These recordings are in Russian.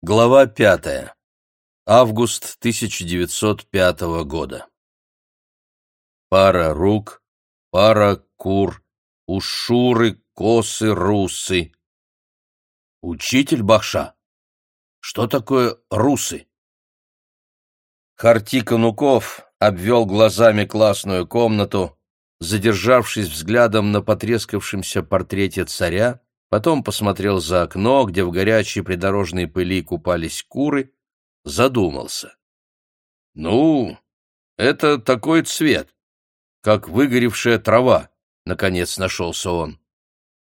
Глава пятая. Август 1905 года. Пара рук, пара кур, ушуры, косы, русы. Учитель Бахша. Что такое русы? Харти Конуков обвел глазами классную комнату, задержавшись взглядом на потрескавшемся портрете царя, потом посмотрел за окно, где в горячей придорожной пыли купались куры, задумался. «Ну, это такой цвет, как выгоревшая трава», — наконец нашелся он.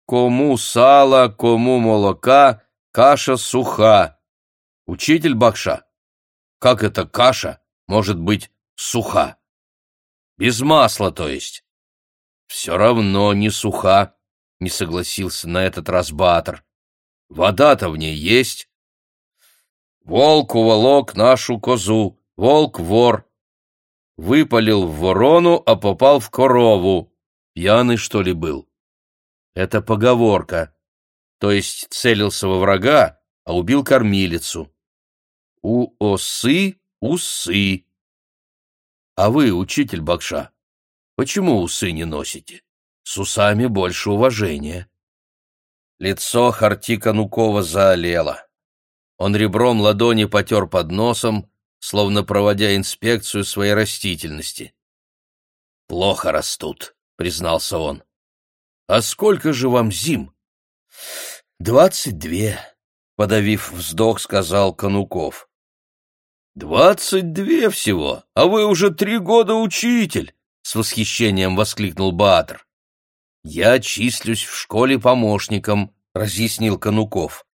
«Кому сало, кому молока, каша суха. Учитель Бакша, как эта каша может быть суха? Без масла, то есть?» «Все равно не суха», — не согласился на этот раз Баатр. «Вода-то в ней есть». «Волк уволок нашу козу, волк-вор». Выпалил в ворону, а попал в корову. Пьяный, что ли, был? Это поговорка. То есть целился во врага, а убил кормилицу. У осы усы. А вы, учитель Бакша, почему усы не носите? С усами больше уважения. Лицо Хартика Нукова заолело. Он ребром ладони потер под носом, словно проводя инспекцию своей растительности. «Плохо растут», — признался он. «А сколько же вам зим?» «Двадцать две», — подавив вздох, сказал Конуков. «Двадцать две всего, а вы уже три года учитель!» — с восхищением воскликнул Баатр. «Я числюсь в школе помощником», — разъяснил Конуков.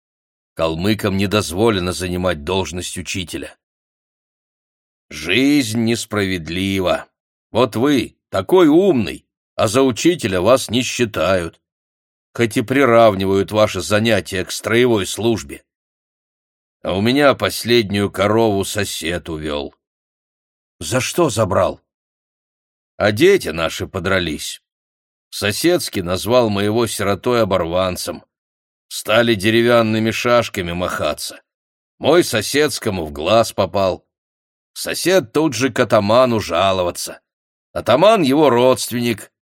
«Калмыкам не дозволено занимать должность учителя». «Жизнь несправедлива. Вот вы, такой умный, а за учителя вас не считают, хоть и приравнивают ваши занятия к строевой службе. А у меня последнюю корову сосед увел». «За что забрал?» «А дети наши подрались. Соседский назвал моего сиротой оборванцем. Стали деревянными шашками махаться. Мой соседскому в глаз попал. Сосед тут же к атаману жаловаться. Атаман его родственник.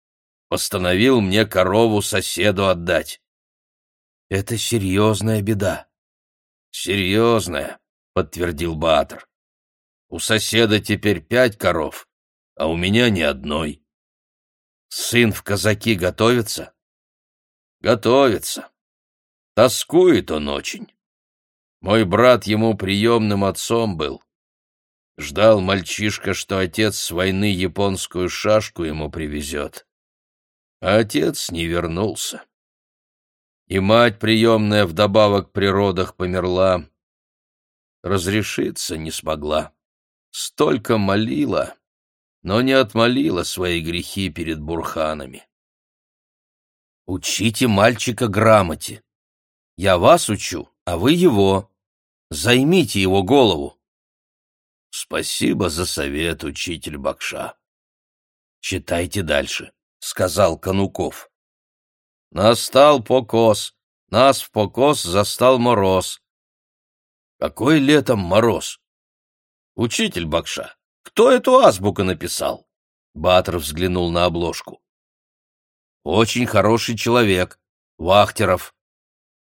Постановил мне корову соседу отдать. Это серьезная беда. Серьезная, подтвердил Баатр. У соседа теперь пять коров, а у меня ни одной. Сын в казаки готовится? Готовится. Тоскует он очень. Мой брат ему приемным отцом был. Ждал мальчишка, что отец с войны японскую шашку ему привезет. А отец не вернулся. И мать приемная вдобавок при родах померла. Разрешиться не смогла. Столько молила но не отмолила свои грехи перед бурханами. Учите мальчика грамоте. Я вас учу, а вы его. Займите его голову. Спасибо за совет, учитель Бакша. Читайте дальше, сказал Кануков. Настал покос, нас в покос застал мороз. Какой летом мороз? Учитель Бакша, кто эту азбуку написал? Батер взглянул на обложку. Очень хороший человек, Вахтеров.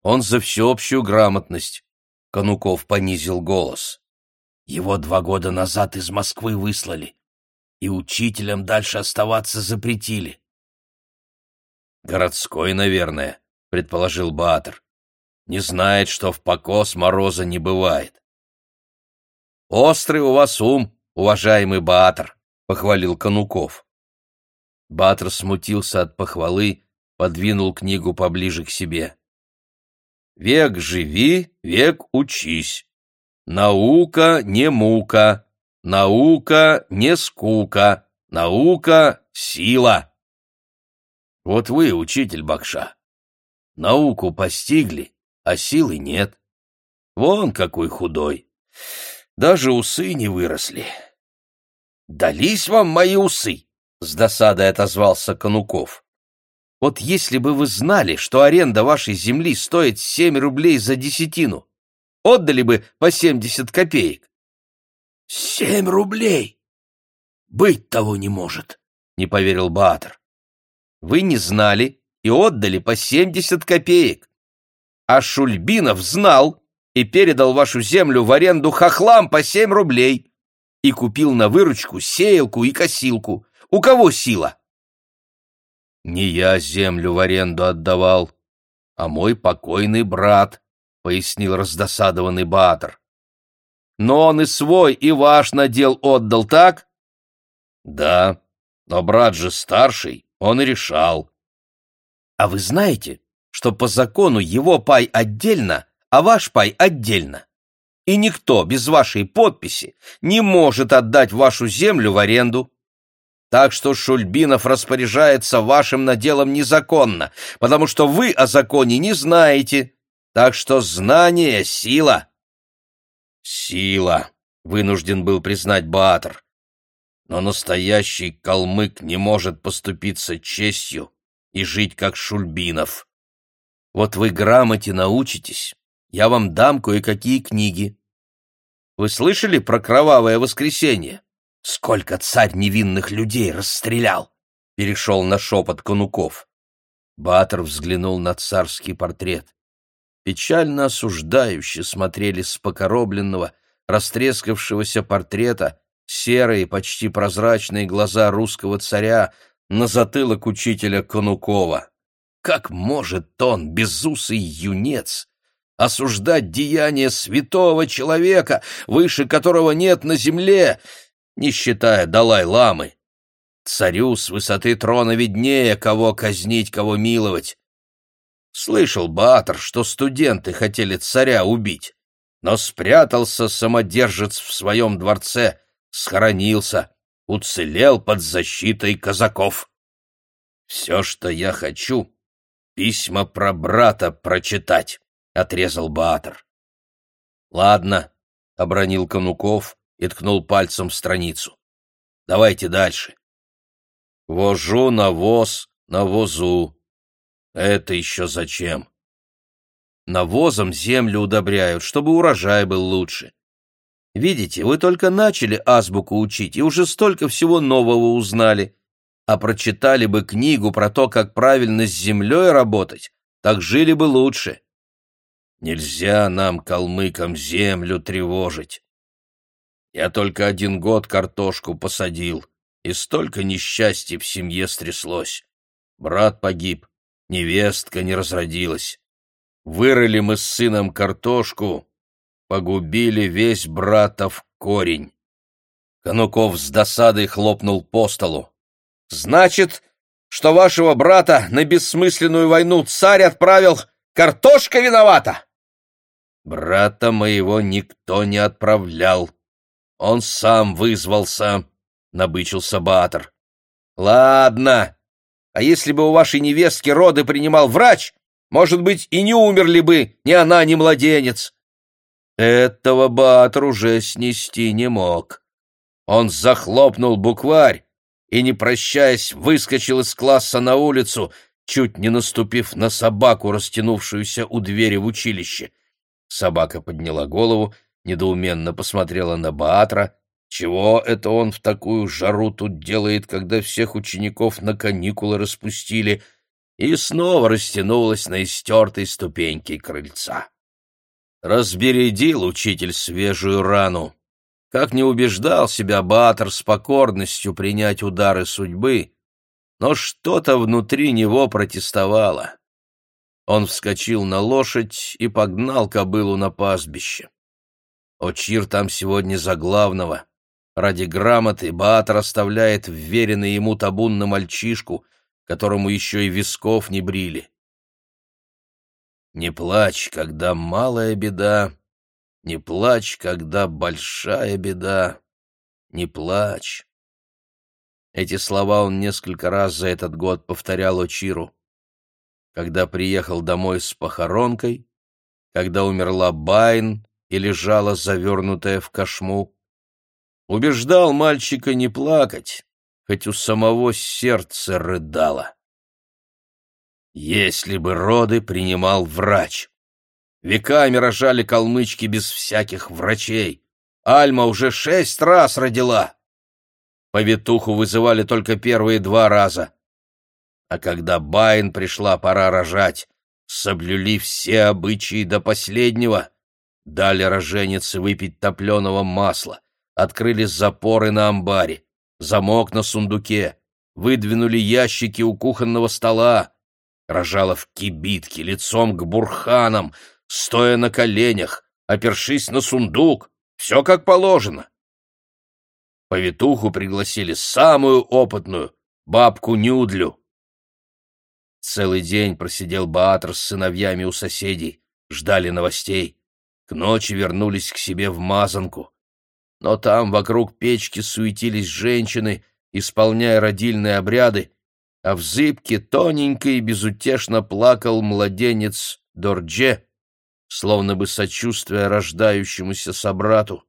Он за всеобщую грамотность. Конуков понизил голос. Его два года назад из Москвы выслали, и учителям дальше оставаться запретили. Городской, наверное, предположил Баатр. Не знает, что в покос мороза не бывает. Острый у вас ум, уважаемый Баатр, похвалил Конуков. Баатр смутился от похвалы, подвинул книгу поближе к себе. «Век живи, век учись. Наука не мука, наука не скука, наука — сила». Вот вы, учитель Бакша, науку постигли, а силы нет. Вон какой худой. Даже усы не выросли. «Дались вам мои усы!» — с досадой отозвался Конуков. «Вот если бы вы знали, что аренда вашей земли стоит семь рублей за десятину, отдали бы по семьдесят копеек. Семь рублей! Быть того не может, — не поверил Баатр. Вы не знали и отдали по семьдесят копеек. А Шульбинов знал и передал вашу землю в аренду хохлам по семь рублей и купил на выручку сеялку и косилку. У кого сила? Не я землю в аренду отдавал, а мой покойный брат, — пояснил раздосадованный Баатр. Но он и свой, и ваш надел отдал, так? Да, но брат же старший, он и решал. А вы знаете, что по закону его пай отдельно, а ваш пай отдельно? И никто без вашей подписи не может отдать вашу землю в аренду. Так что Шульбинов распоряжается вашим наделом незаконно, потому что вы о законе не знаете. Так что знание — сила. Сила, — вынужден был признать Баатр. Но настоящий калмык не может поступиться честью и жить как Шульбинов. Вот вы грамоте научитесь, я вам дам кое-какие книги. Вы слышали про кровавое воскресенье? Сколько царь невинных людей расстрелял? Перешел на шепот Конуков. Батор взглянул на царский портрет. Печально осуждающе смотрели с покоробленного, растрескавшегося портрета серые, почти прозрачные глаза русского царя на затылок учителя Конукова. Как может он, безусый юнец, осуждать деяния святого человека, выше которого нет на земле, не считая Далай-ламы. Царю с высоты трона виднее, кого казнить, кого миловать. Слышал Баатр, что студенты хотели царя убить, но спрятался самодержец в своем дворце, схоронился, уцелел под защитой казаков. Все, что я хочу, письма про брата прочитать, — отрезал Баатр. Ладно, — обронил Конуков, и ткнул пальцем в страницу. «Давайте дальше». «Вожу навоз на возу». «Это еще зачем?» «Навозом землю удобряют, чтобы урожай был лучше. Видите, вы только начали азбуку учить и уже столько всего нового узнали. А прочитали бы книгу про то, как правильно с землей работать, так жили бы лучше. Нельзя нам, калмыкам, землю тревожить. Я только один год картошку посадил, и столько несчастья в семье стряслось. Брат погиб, невестка не разродилась. Вырыли мы с сыном картошку, погубили весь братов корень. Конуков с досадой хлопнул по столу. «Значит, что вашего брата на бессмысленную войну царь отправил, картошка виновата?» «Брата моего никто не отправлял», он сам вызвался, — набычился Баатр. Ладно, а если бы у вашей невестки роды принимал врач, может быть, и не умерли бы ни она, ни младенец. Этого Баатр уже снести не мог. Он захлопнул букварь и, не прощаясь, выскочил из класса на улицу, чуть не наступив на собаку, растянувшуюся у двери в училище. Собака подняла голову недоуменно посмотрела на Баатра. Чего это он в такую жару тут делает, когда всех учеников на каникулы распустили, и снова растянулась на истертой ступеньке крыльца. Разбередил учитель свежую рану. Как не убеждал себя Баатр с покорностью принять удары судьбы, но что-то внутри него протестовало. Он вскочил на лошадь и погнал кобылу на пастбище. Очир там сегодня за главного. Ради грамоты Баатр оставляет вверенный ему табун на мальчишку, которому еще и висков не брили. Не плачь, когда малая беда, не плачь, когда большая беда, не плачь. Эти слова он несколько раз за этот год повторял Очиру. Когда приехал домой с похоронкой, когда умерла Байн, и лежала завернутая в кошму. Убеждал мальчика не плакать, хоть у самого сердце рыдало. Если бы роды принимал врач. Веками рожали калмычки без всяких врачей. Альма уже шесть раз родила. Повитуху вызывали только первые два раза. А когда Байн пришла пора рожать, соблюли все обычаи до последнего. Дали роженице выпить топленого масла, открыли запоры на амбаре, замок на сундуке, выдвинули ящики у кухонного стола. Рожала в кибитке, лицом к бурханам, стоя на коленях, опершись на сундук. Все как положено. Повитуху пригласили самую опытную, бабку Нюдлю. Целый день просидел Баатр с сыновьями у соседей, ждали новостей. К ночи вернулись к себе в Мазанку. Но там вокруг печки суетились женщины, исполняя родильные обряды, а в зыбке тоненько и безутешно плакал младенец Дордже, словно бы сочувствуя рождающемуся собрату.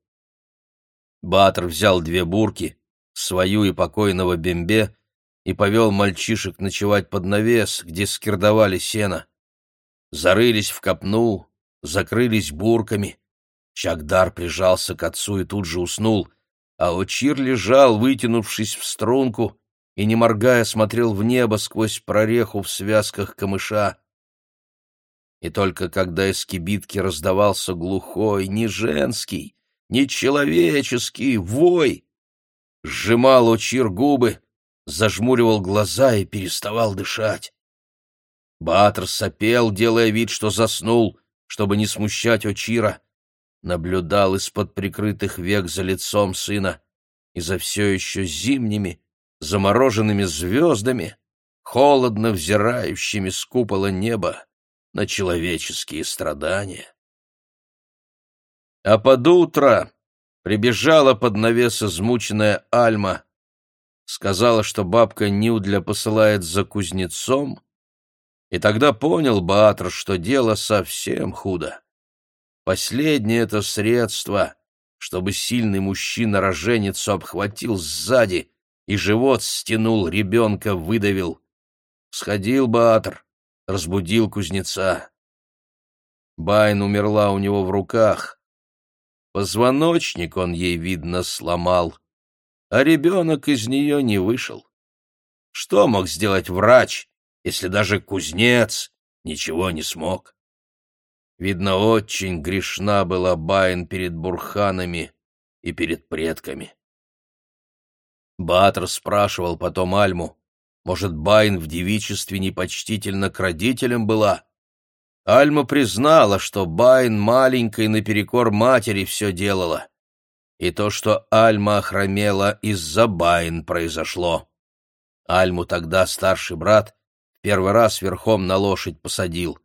Батр взял две бурки, свою и покойного Бембе, и повел мальчишек ночевать под навес, где скирдовали сено. Зарылись в копну, закрылись бурками. Чагдар прижался к отцу и тут же уснул, а Очир лежал, вытянувшись в струнку, и, не моргая, смотрел в небо сквозь прореху в связках камыша. И только когда из кибитки раздавался глухой, не женский, не человеческий вой, сжимал Очир губы, зажмуривал глаза и переставал дышать. Батр сопел, делая вид, что заснул, чтобы не смущать Очира, наблюдал из-под прикрытых век за лицом сына и за все еще зимними, замороженными звездами, холодно взирающими с купола неба на человеческие страдания. А под утро прибежала под навес измученная Альма, сказала, что бабка Нюдля посылает за кузнецом, и тогда понял Баатр, что дело совсем худо. Последнее это средство, чтобы сильный мужчина роженицу обхватил сзади и живот стянул, ребенка выдавил. Сходил Баатр, разбудил кузнеца. Байн умерла у него в руках. Позвоночник он ей, видно, сломал, а ребенок из нее не вышел. Что мог сделать врач, если даже кузнец ничего не смог. Видно, очень грешна была Байн перед бурханами и перед предками. Батр спрашивал потом Альму, может, Байн в девичестве непочтительно к родителям была? Альма признала, что Байн маленькой наперекор матери все делала. И то, что Альма охромела, из-за Байн произошло. Альму тогда старший брат Первый раз верхом на лошадь посадил.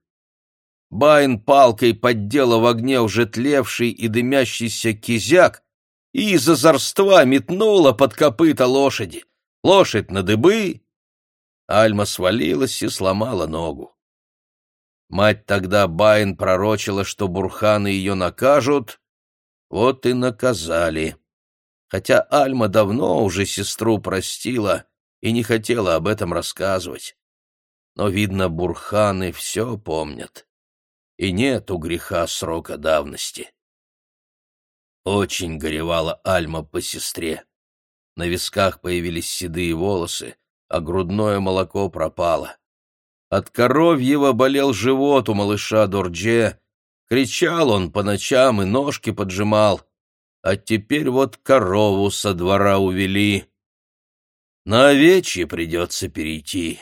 Байн палкой поддела в огне уже тлевший и дымящийся кизяк и из озорства метнула под копыта лошади. Лошадь на дыбы. Альма свалилась и сломала ногу. Мать тогда Байн пророчила, что бурханы ее накажут, вот и наказали. Хотя Альма давно уже сестру простила и не хотела об этом рассказывать но, видно, бурханы все помнят, и нет у греха срока давности. Очень горевала Альма по сестре. На висках появились седые волосы, а грудное молоко пропало. От коровьего болел живот у малыша Дордже, кричал он по ночам и ножки поджимал, а теперь вот корову со двора увели. На овечье придется перейти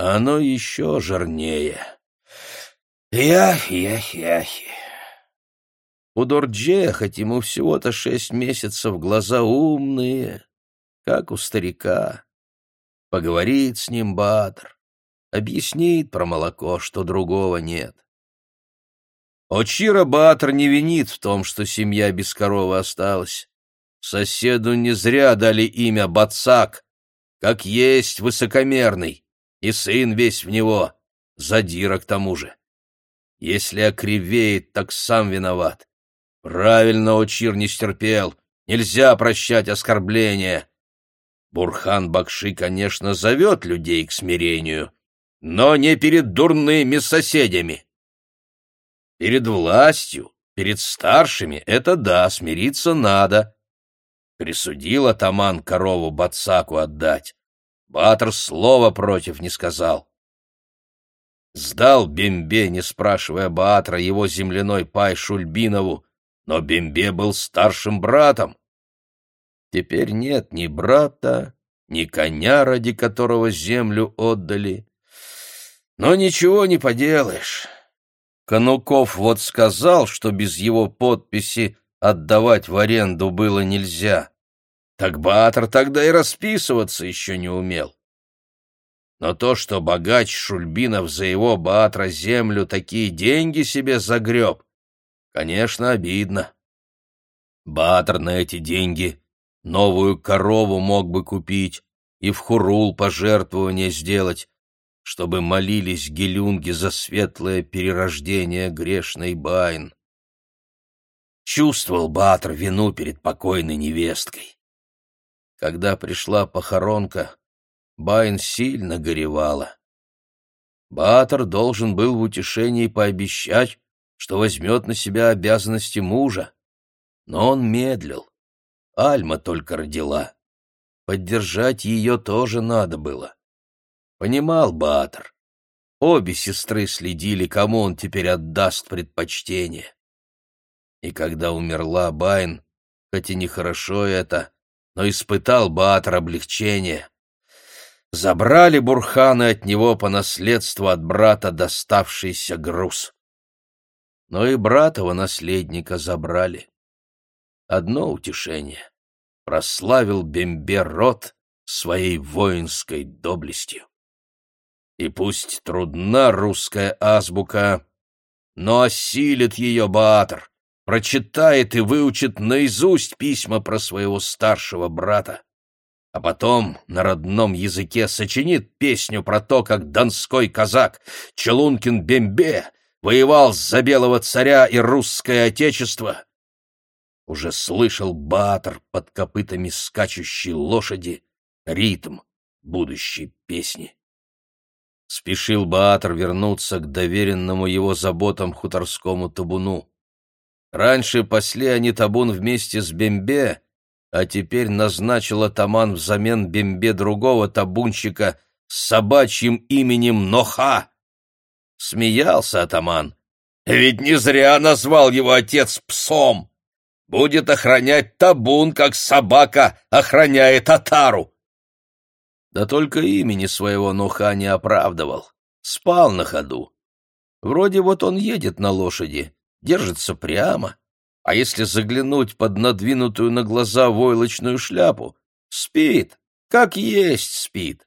оно еще жирнее. Ях-ях-ях. У Дордже, хоть ему всего-то шесть месяцев, глаза умные, как у старика. Поговорит с ним Бадр, объяснит про молоко, что другого нет. Очира Баатр не винит в том, что семья без коровы осталась. Соседу не зря дали имя Бацак, как есть высокомерный и сын весь в него, задира к тому же. Если окривеет, так сам виноват. Правильно Очир не стерпел, нельзя прощать оскорбления. Бурхан Бакши, конечно, зовет людей к смирению, но не перед дурными соседями. Перед властью, перед старшими — это да, смириться надо. Присудил атаман корову Бацаку отдать. Батор слова против не сказал. Сдал Бембе, не спрашивая Баатра, его земляной пай Шульбинову, но Бембе был старшим братом. Теперь нет ни брата, ни коня, ради которого землю отдали. Но ничего не поделаешь. Конуков вот сказал, что без его подписи отдавать в аренду было нельзя. Так Баатр тогда и расписываться еще не умел. Но то, что богач Шульбинов за его Баатра землю такие деньги себе загреб, конечно, обидно. Баатр на эти деньги новую корову мог бы купить и в хурул пожертвование сделать, чтобы молились гелюнги за светлое перерождение грешной Байн. Чувствовал Баатр вину перед покойной невесткой. Когда пришла похоронка, Байн сильно горевала. Батор должен был в утешении пообещать, что возьмет на себя обязанности мужа. Но он медлил. Альма только родила. Поддержать ее тоже надо было. Понимал Баатр. Обе сестры следили, кому он теперь отдаст предпочтение. И когда умерла Байн, хоть и нехорошо это, но испытал Баатр облегчение. Забрали Бурханы от него по наследству от брата доставшийся груз. Но и братова наследника забрали. Одно утешение — прославил Бембе род своей воинской доблестью. И пусть трудна русская азбука, но осилит ее Баатр, прочитает и выучит наизусть письма про своего старшего брата а потом на родном языке сочинит песню про то, как донской казак Челункин Бембе воевал за белого царя и русское отечество. Уже слышал Баатр под копытами скачущей лошади ритм будущей песни. Спешил Баатр вернуться к доверенному его заботам хуторскому табуну. Раньше пасли они табун вместе с Бембе, а теперь назначил атаман взамен бембе другого табунщика с собачьим именем Ноха. Смеялся атаман. Ведь не зря назвал его отец псом. Будет охранять табун, как собака охраняет отару. Да только имени своего Ноха не оправдывал. Спал на ходу. Вроде вот он едет на лошади, держится прямо, а если заглянуть под надвинутую на глаза войлочную шляпу, спит, как есть спит.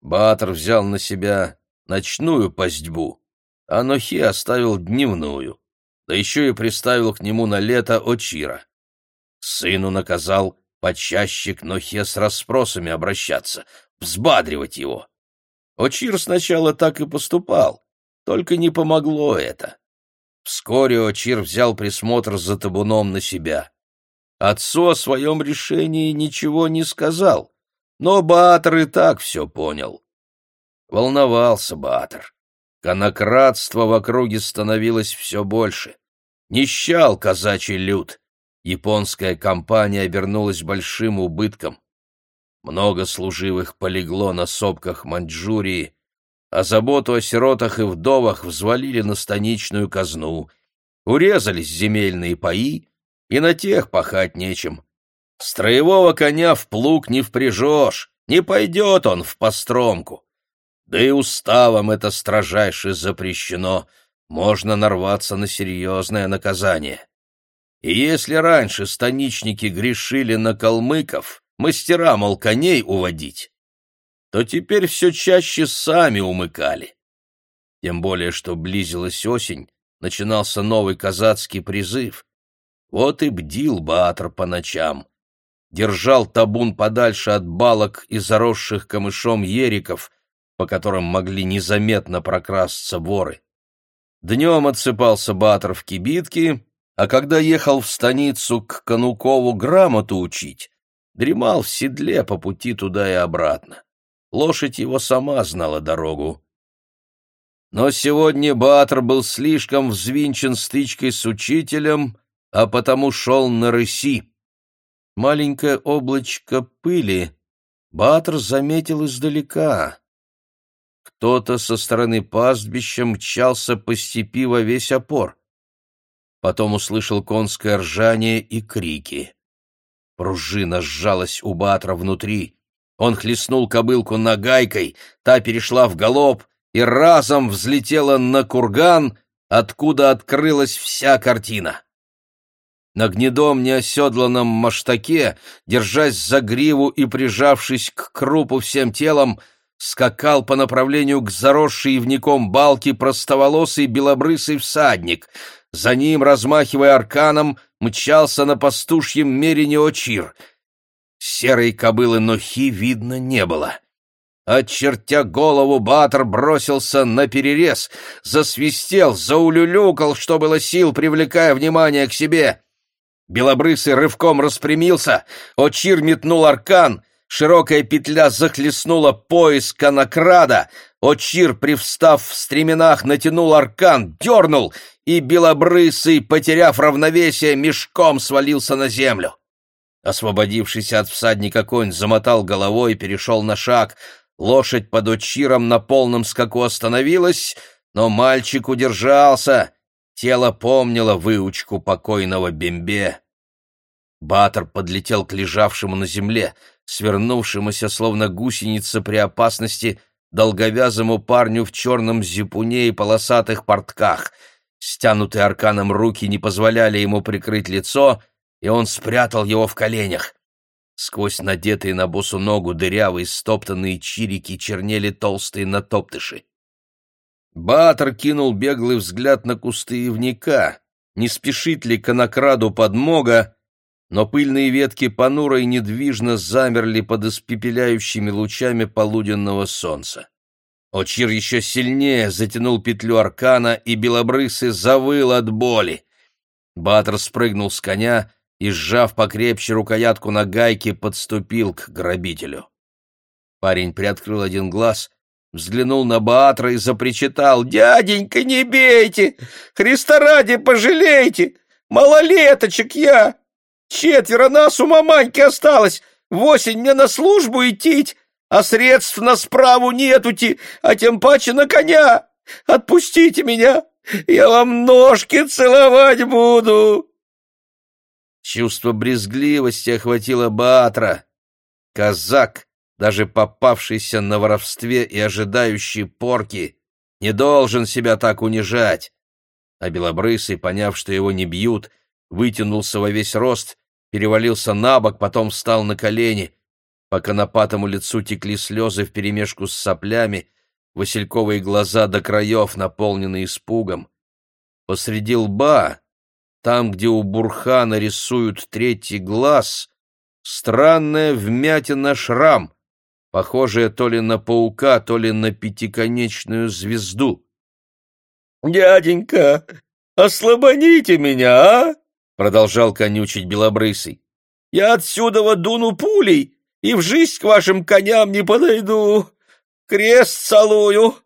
Батор взял на себя ночную постьбу, а Нохи оставил дневную, да еще и приставил к нему на лето Очира. Сыну наказал почаще к Нохе с расспросами обращаться, взбадривать его. Очир сначала так и поступал, только не помогло это. Вскоре Очир взял присмотр за табуном на себя. Отцу о своем решении ничего не сказал, но Баатр и так все понял. Волновался Баатр. Конократство в округе становилось все больше. Нищал казачий люд. Японская компания обернулась большим убытком. Много служивых полегло на сопках Маньчжурии, а заботу о сиротах и вдовах взвалили на станичную казну. Урезались земельные паи, и на тех пахать нечем. Строевого коня в плуг не впряжешь, не пойдет он в постромку. Да и уставом это строжайше запрещено, можно нарваться на серьезное наказание. И если раньше станичники грешили на калмыков, мастера, мол, коней уводить, то теперь все чаще сами умыкали. Тем более, что близилась осень, начинался новый казацкий призыв. Вот и бдил Баатр по ночам. Держал табун подальше от балок и заросших камышом ериков, по которым могли незаметно прокрасться воры. Днем отсыпался Баатр в кибитке, а когда ехал в станицу к Конукову грамоту учить, дремал в седле по пути туда и обратно. Лошадь его сама знала дорогу. но сегодня Баатр был слишком взвинчен стычкой с учителем, а потому шел на рыси. Маленькое облачко пыли Баатр заметил издалека. Кто-то со стороны пастбища мчался по степи во весь опор. Потом услышал конское ржание и крики. Пружина сжалась у Баатра внутри. Он хлестнул кобылку нагайкой, та перешла в галоп, и разом взлетела на курган, откуда открылась вся картина. На гнедом неоседланном маштаке, держась за гриву и прижавшись к крупу всем телом, скакал по направлению к заросшей ивником балке простоволосый белобрысый всадник. За ним, размахивая арканом, мчался на пастушьем мерине Очир. Серой кобылы Нохи видно не было. Очертя голову, Батор бросился на перерез, засвистел, заулюлюкал, что было сил, привлекая внимание к себе. Белобрысый рывком распрямился, Очир метнул аркан, широкая петля захлестнула пояс конокрада, Очир, привстав в стременах, натянул аркан, дернул, и Белобрысый, потеряв равновесие, мешком свалился на землю. Освободившийся от всадника конь замотал головой и перешел на шаг — Лошадь под очиром на полном скаку остановилась, но мальчик удержался. Тело помнило выучку покойного Бембе. Батор подлетел к лежавшему на земле, свернувшемуся, словно гусеница при опасности, долговязому парню в черном зипуне и полосатых портках. Стянутые арканом руки не позволяли ему прикрыть лицо, и он спрятал его в коленях. Сквозь надетые на босу ногу дырявые стоптанные чирики чернели толстые натоптыши. Батор кинул беглый взгляд на кусты ивника. Не спешит ли конокраду подмога, но пыльные ветки понуро и недвижно замерли под испепеляющими лучами полуденного солнца. Очир еще сильнее затянул петлю аркана, и белобрысый завыл от боли. Батор спрыгнул с коня и, сжав покрепче рукоятку на гайке, подступил к грабителю. Парень приоткрыл один глаз, взглянул на Баатра и запричитал. «Дяденька, не бейте! Христа ради пожалейте! Малолеточек я! Четверо нас у маманьки осталось! Восемь мне на службу идти, а средств на справу нетути, а тем паче на коня! Отпустите меня! Я вам ножки целовать буду!» Чувство брезгливости охватило Баатра. Казак, даже попавшийся на воровстве и ожидающий порки, не должен себя так унижать. А Белобрысый, поняв, что его не бьют, вытянулся во весь рост, перевалился на бок, потом встал на колени. По конопатому лицу текли слезы вперемешку с соплями, васильковые глаза до краев, наполнены испугом. Посреди лба там, где у Бурхана рисуют третий глаз, странная вмятина шрам, похожая то ли на паука, то ли на пятиконечную звезду. «Дяденька, ослабоните меня, а?» — продолжал конючить Белобрысый. «Я отсюда дуну пулей и в жизнь к вашим коням не подойду. Крест целую!»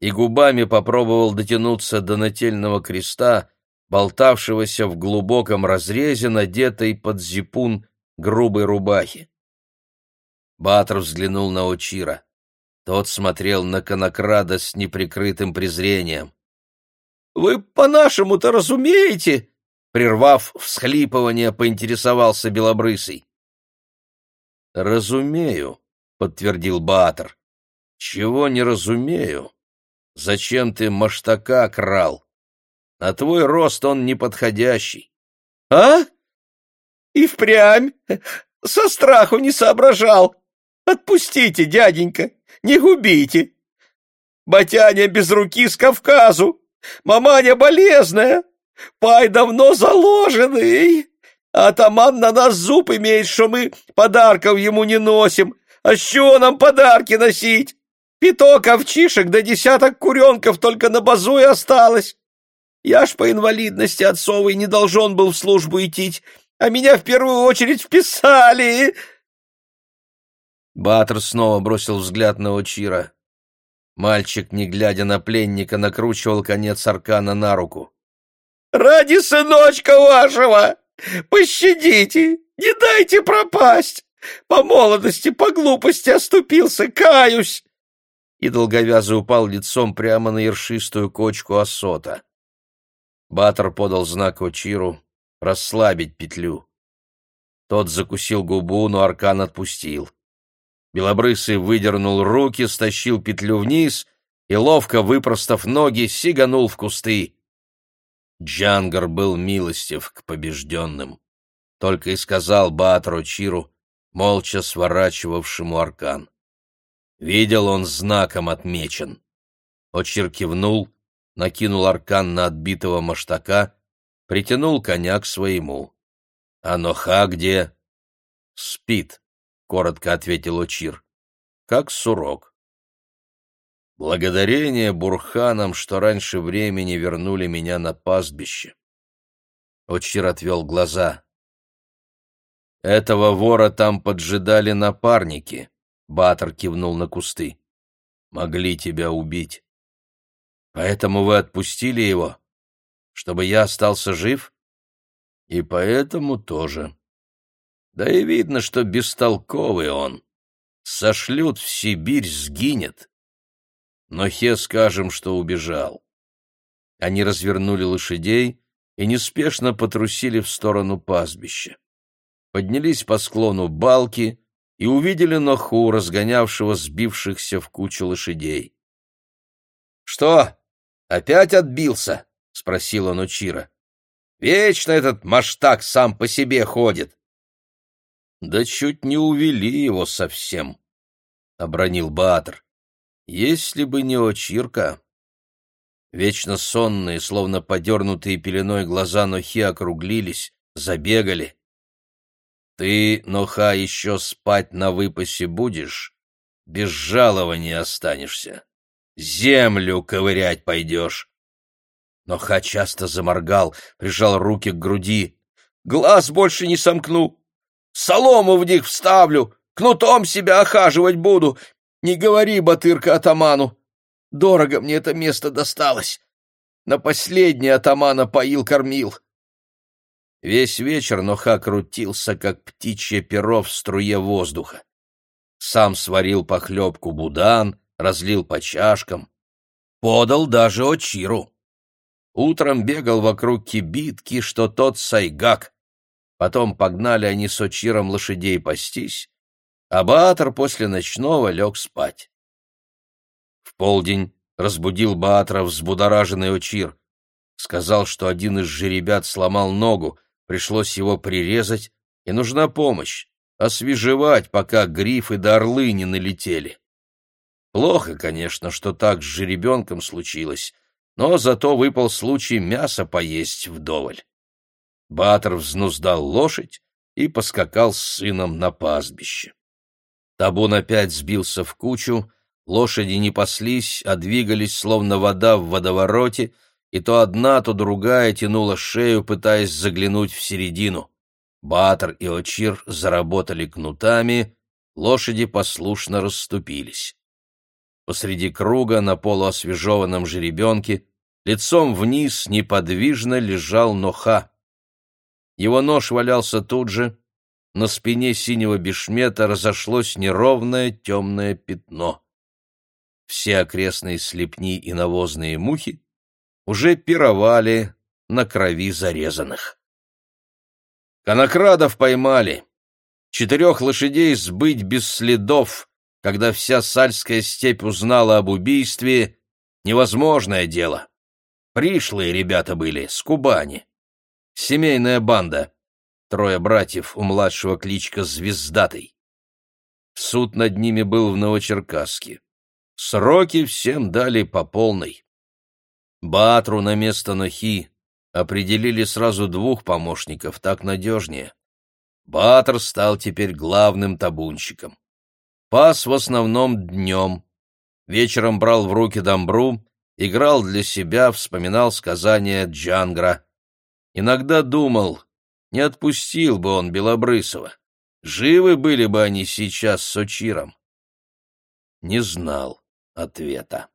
И губами попробовал дотянуться до нательного креста, болтавшегося в глубоком разрезе, надетой под зипун грубой рубахи. Батр взглянул на Очира. Тот смотрел на конокрада с неприкрытым презрением. — Вы по-нашему-то разумеете? — прервав всхлипывание, поинтересовался Белобрысый. — Разумею, — подтвердил Баатр. — Чего не разумею? Зачем ты маштака крал? На твой рост он неподходящий. — А? И впрямь. Со страху не соображал. Отпустите, дяденька, не губите. Батяня без руки с Кавказу, маманя болезная, пай давно заложенный. Атаман на нас зуб имеет, что мы подарков ему не носим. А чего нам подарки носить? Пяток овчишек да десяток куренков только на базу и осталось. Я ж по инвалидности отцовой не должен был в службу идти, а меня в первую очередь вписали. Батр снова бросил взгляд на Очира. Мальчик, не глядя на пленника, накручивал конец аркана на руку. «Ради сыночка вашего! Пощадите! Не дайте пропасть! По молодости, по глупости оступился, каюсь!» И долговязый упал лицом прямо на ершистую кочку осота. Батор подал знак Очиру расслабить петлю. Тот закусил губу, но аркан отпустил. Белобрысый выдернул руки, стащил петлю вниз и, ловко выпростав ноги, сиганул в кусты. Джангар был милостив к побежденным. Только и сказал Баатру Чиру, молча сворачивавшему аркан. Видел он знаком отмечен. Очир кивнул, накинул аркан на отбитого маштака, притянул коня к своему. — А Ноха где? — Спит. — коротко ответил Очир. — Как сурок. Благодарение бурханам, что раньше времени вернули меня на пастбище. Очир отвел глаза. Этого вора там поджидали напарники, — Батор кивнул на кусты. Могли тебя убить. Поэтому вы отпустили его? Чтобы я остался жив? И поэтому тоже. Да и видно, что бестолковый он. Сошлют в Сибирь, сгинет. Но Хе скажем, что убежал. Они развернули лошадей и неспешно потрусили в сторону пастбища. Поднялись по склону балки и увидели Ноху, разгонявшего сбившихся в кучу лошадей. — Что, опять отбился? — спросил он у Чира. — Вечно этот маштак сам по себе ходит. Да чуть не увели его совсем, — обронил Баатр. Если бы не Очирка. Вечно сонные, словно подернутые пеленой глаза Нохи округлились, забегали. Ты, Ноха, еще спать на выпасе будешь, без жалования останешься. Землю ковырять пойдешь. Ноха часто заморгал, прижал руки к груди. Глаз больше не сомкну, солому в них вставлю, кнутом себя охаживать буду. Не говори, батырка, атаману. Дорого мне это место досталось. На последний атамана поил-кормил. Весь вечер Ноха крутился, как птичье перо в струе воздуха. Сам сварил похлебку будан, разлил по чашкам. Подал даже Очиру. Утром бегал вокруг кибитки, что тот сайгак. Потом погнали они с Очиром лошадей пастись, а Баатр после ночного лег спать. В полдень разбудил Баатра взбудораженный Очир. Сказал, что один из жеребят сломал ногу, пришлось его прирезать, и нужна помощь, освежевать, пока грифы да орлы не налетели. Плохо, конечно, что так с жеребенком случилось, но зато выпал случай мясо поесть вдоволь. Батор взнуздал лошадь и поскакал с сыном на пастбище. Табун опять сбился в кучу, лошади не паслись, а двигались, словно вода в водовороте, и то одна, то другая тянула шею, пытаясь заглянуть в середину. Батор и Очир заработали кнутами, лошади послушно расступились. Посреди круга на полуосвежеванном жеребенке лицом вниз неподвижно лежал Ноха. Его нож валялся тут же, на спине синего бешмета разошлось неровное темное пятно. Все окрестные слепни и навозные мухи уже пировали на крови зарезанных. Конокрадов поймали. Четырех лошадей сбыть без следов, когда вся сальская степь узнала об убийстве, невозможное дело. Пришлые ребята были, с Кубани. Семейная банда. Трое братьев, у младшего кличка Звездатый. Суд над ними был в Новочеркасске. Сроки всем дали по полной. Баатру на место Нохи определили сразу двух помощников, так надежнее. Баатр стал теперь главным табунщиком. Пас в основном днем. Вечером брал в руки дамбру, играл для себя, вспоминал сказания Джангра. Иногда думал, не отпустил бы он Белобрысова. Живы были бы они сейчас с Очиром. Не знал, ответа.